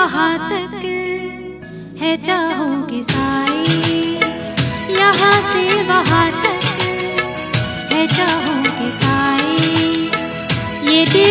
यहाँ तक है चाहोगे साई यहाँ से वहाँ तक है जाहों की साई ये दिल